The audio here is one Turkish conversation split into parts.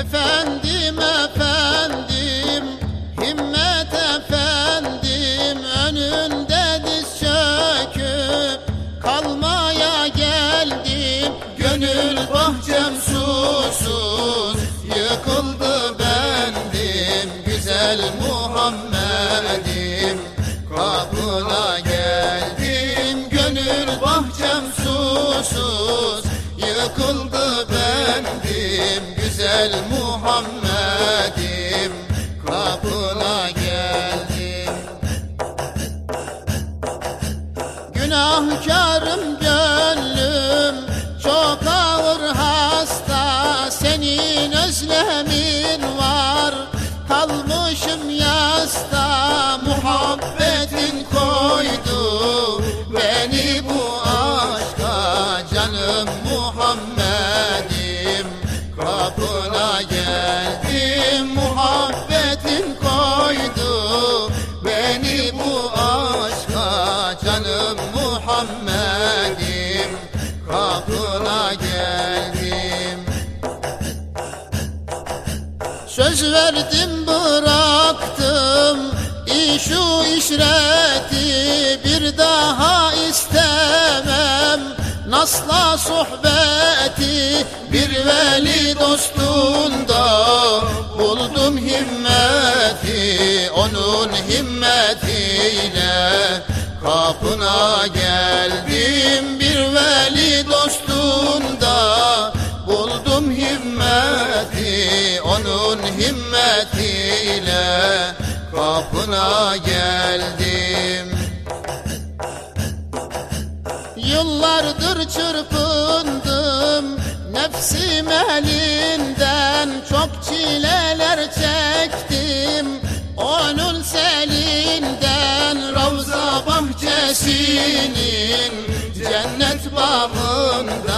Efendim efendim himmet efendim önünde diz çöküp kalmaya geldim. Gönül bahçem susuz yıkıldı güzel Muhammed'im kapına geldim. Günahkarım gönlüm kapına geldim. Söz verdim bıraktım. İşu işreti bir daha istemem. Nasla sohbeti bir veli dostunda buldum himmeti onun himmetiyle kapına geldim himmetiyle kapına geldim. Yıllardır çırpındım nefsim elinden Çok çileler çektim. Onun selinden Ravza bahçesinin cennet bağından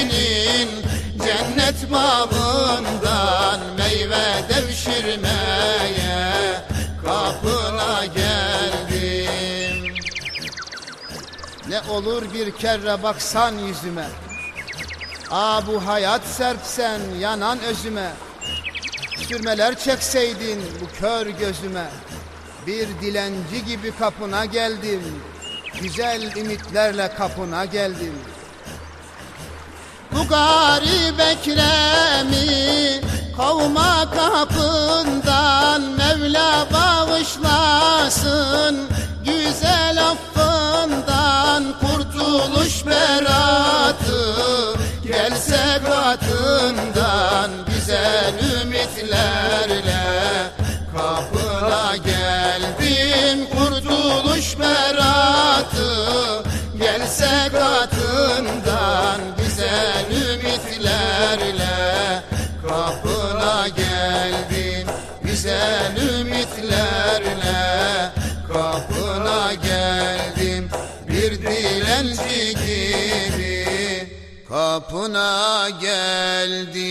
bahçesinin cennet bağından Meyve devşirmeye kapına geldim. Ne olur bir kere baksan yüzüme. Aa bu hayat serpsen yanan özüme. Sürmeler çekseydin bu kör gözüme. Bir dilenci gibi kapına geldim. Güzel ümitlerle kapına geldim garip Ekrem'i kovma kapından Mevla bağışlasın. Güzel affından Kurtuluş beratı. Gelse katından Güzel ümitlerle kapına geldim güzel ümitlerle kapına geldim. Bir dilenci gibi kapına geldim